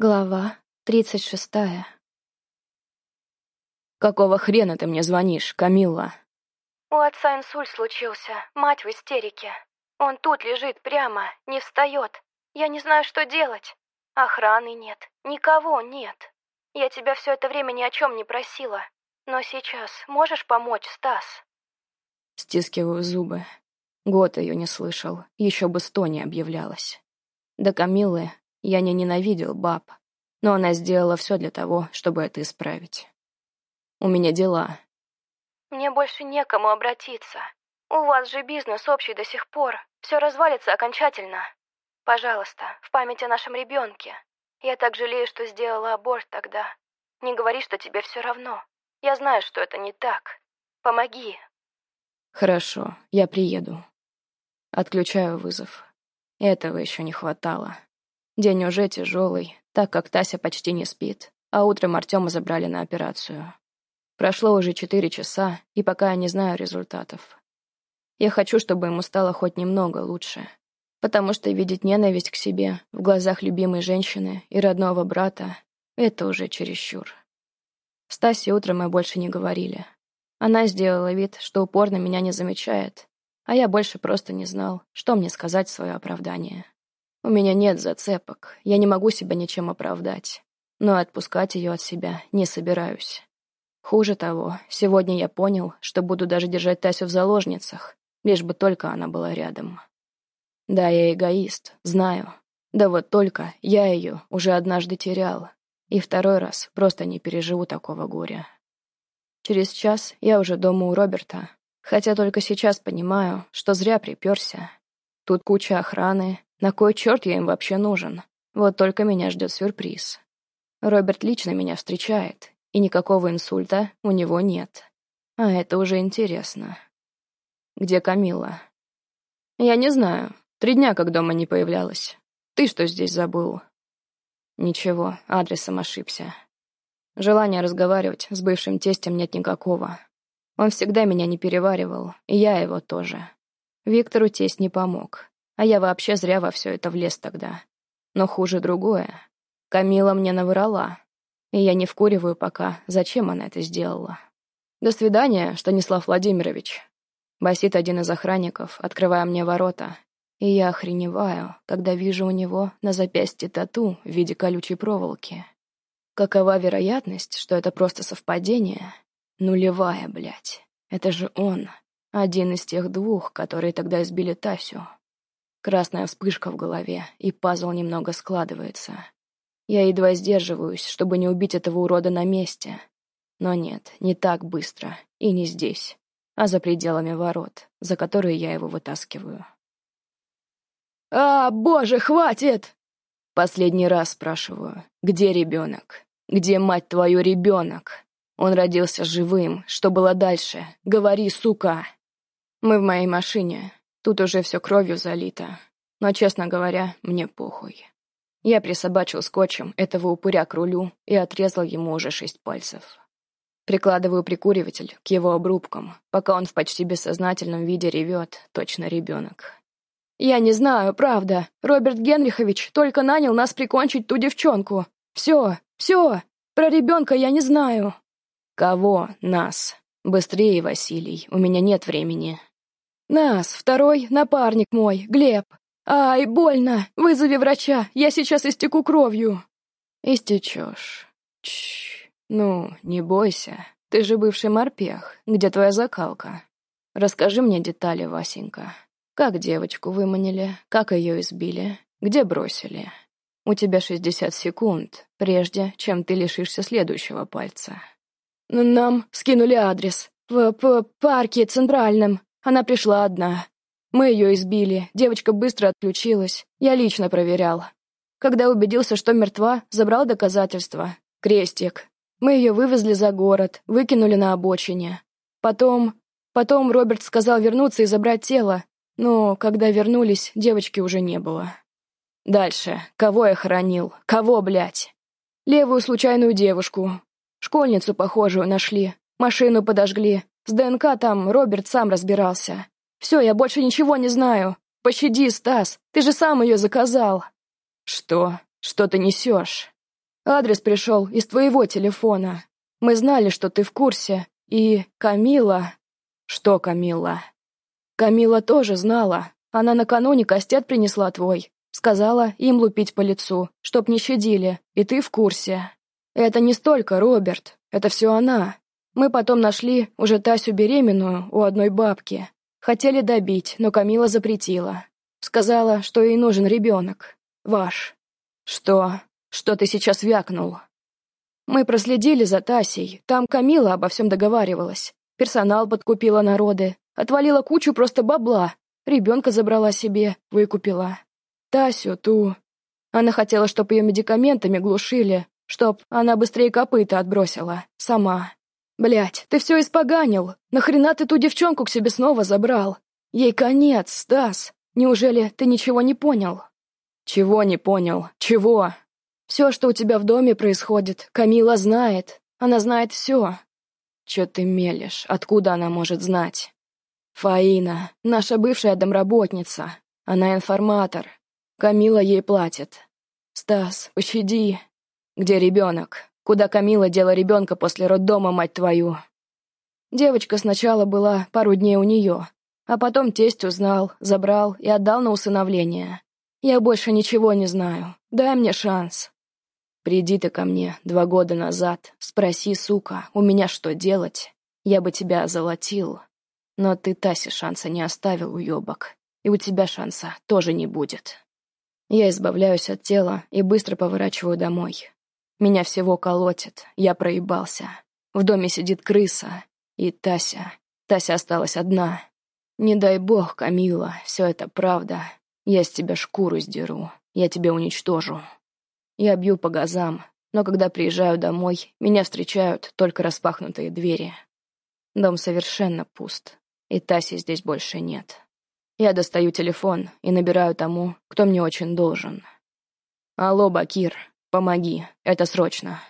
Глава тридцать шестая. «Какого хрена ты мне звонишь, Камилла?» У отца инсульт случился, мать в истерике. Он тут лежит прямо, не встает. Я не знаю, что делать. Охраны нет, никого нет. Я тебя все это время ни о чем не просила. Но сейчас можешь помочь, Стас?» Стискиваю зубы. Год ее не слышал, еще бы сто не объявлялась. До Камилы я не ненавидел баб, но она сделала все для того, чтобы это исправить. У меня дела. Мне больше некому обратиться. У вас же бизнес общий до сих пор. Все развалится окончательно. Пожалуйста, в память о нашем ребенке. Я так жалею, что сделала аборт тогда. Не говори, что тебе все равно. Я знаю, что это не так. Помоги. Хорошо, я приеду. Отключаю вызов. Этого еще не хватало. День уже тяжелый, так как Тася почти не спит, а утром Артема забрали на операцию. Прошло уже четыре часа, и пока я не знаю результатов. Я хочу, чтобы ему стало хоть немного лучше, потому что видеть ненависть к себе в глазах любимой женщины и родного брата — это уже чересчур. С Тасей утром мы больше не говорили. Она сделала вид, что упорно меня не замечает, а я больше просто не знал, что мне сказать в свое оправдание. У меня нет зацепок, я не могу себя ничем оправдать. Но отпускать ее от себя не собираюсь. Хуже того, сегодня я понял, что буду даже держать Тасю в заложницах, лишь бы только она была рядом. Да, я эгоист, знаю. Да вот только я ее уже однажды терял, и второй раз просто не переживу такого горя. Через час я уже дома у Роберта, хотя только сейчас понимаю, что зря приперся. Тут куча охраны, на кой черт я им вообще нужен? Вот только меня ждет сюрприз. Роберт лично меня встречает, и никакого инсульта у него нет. А это уже интересно. Где Камила? Я не знаю. Три дня как дома не появлялась. Ты что здесь забыл? Ничего, адресом ошибся. Желания разговаривать с бывшим тестем нет никакого. Он всегда меня не переваривал, и я его тоже. Виктору тесть не помог. А я вообще зря во все это влез тогда. Но хуже другое. Камила мне наврала. И я не вкуриваю пока, зачем она это сделала. «До свидания, Станислав Владимирович», — басит один из охранников, открывая мне ворота. И я охреневаю, когда вижу у него на запястье тату в виде колючей проволоки. Какова вероятность, что это просто совпадение? Нулевая, блядь. Это же он. Один из тех двух, которые тогда избили Тасю. Красная вспышка в голове, и пазл немного складывается. Я едва сдерживаюсь, чтобы не убить этого урода на месте. Но нет, не так быстро, и не здесь, а за пределами ворот, за которые я его вытаскиваю. «А, боже, хватит!» Последний раз спрашиваю, где ребенок? Где, мать твою, ребенок? Он родился живым, что было дальше? Говори, сука! Мы в моей машине, Тут уже все кровью залито. Но, честно говоря, мне похуй. Я присобачил скотчем этого упыря к рулю и отрезал ему уже шесть пальцев. Прикладываю прикуриватель к его обрубкам, пока он в почти бессознательном виде ревет, точно ребенок. «Я не знаю, правда. Роберт Генрихович только нанял нас прикончить ту девчонку. Все, все, про ребенка я не знаю». «Кого нас? Быстрее, Василий, у меня нет времени». «Нас, второй напарник мой, Глеб. Ай, больно! Вызови врача, я сейчас истеку кровью!» «Истечешь. Чш. Ну, не бойся. Ты же бывший морпех. Где твоя закалка? Расскажи мне детали, Васенька. Как девочку выманили? Как ее избили? Где бросили? У тебя 60 секунд, прежде чем ты лишишься следующего пальца». «Нам скинули адрес. В, в парке центральном. Она пришла одна. Мы ее избили, девочка быстро отключилась. Я лично проверял. Когда убедился, что мертва, забрал доказательства. Крестик. Мы ее вывезли за город, выкинули на обочине. Потом... Потом Роберт сказал вернуться и забрать тело. Но когда вернулись, девочки уже не было. Дальше. Кого я хоронил? Кого, блядь? Левую случайную девушку. Школьницу похожую нашли. Машину подожгли. С ДНК там Роберт сам разбирался. Все, я больше ничего не знаю. Пощади, Стас, ты же сам ее заказал. Что? Что ты несешь? Адрес пришел из твоего телефона. Мы знали, что ты в курсе. И Камила... Что Камила? Камила тоже знала. Она накануне костет принесла твой. Сказала им лупить по лицу, чтоб не щадили, и ты в курсе. Это не столько Роберт, это все она. Мы потом нашли уже Тасю беременную у одной бабки. Хотели добить, но Камила запретила. Сказала, что ей нужен ребенок. Ваш. Что? Что ты сейчас вякнул? Мы проследили за Тасей. Там Камила обо всем договаривалась. Персонал подкупила народы. Отвалила кучу просто бабла. Ребенка забрала себе, выкупила. Тасю, ту. Она хотела, чтобы ее медикаментами глушили, чтоб она быстрее копыта отбросила. Сама. Блять, ты все испоганил. Нахрена ты ту девчонку к себе снова забрал? Ей конец, Стас. Неужели ты ничего не понял? Чего не понял? Чего? Все, что у тебя в доме происходит, Камила знает. Она знает все. Че ты мелешь? Откуда она может знать? Фаина, наша бывшая домработница. Она информатор. Камила ей платит. Стас, пощади. Где ребенок? Куда Камила дела ребенка после роддома, мать твою? Девочка сначала была пару дней у нее, а потом тесть узнал, забрал и отдал на усыновление. Я больше ничего не знаю. Дай мне шанс. Приди ты ко мне два года назад, спроси, сука, у меня что делать? Я бы тебя озолотил. Но ты Тасе шанса не оставил, уебок. И у тебя шанса тоже не будет. Я избавляюсь от тела и быстро поворачиваю домой. Меня всего колотит, я проебался. В доме сидит крыса. И Тася. Тася осталась одна. Не дай бог, Камила, все это правда. Я с тебя шкуру сдеру. Я тебя уничтожу. Я бью по газам, но когда приезжаю домой, меня встречают только распахнутые двери. Дом совершенно пуст, и Таси здесь больше нет. Я достаю телефон и набираю тому, кто мне очень должен. «Алло, Бакир, помоги, это срочно».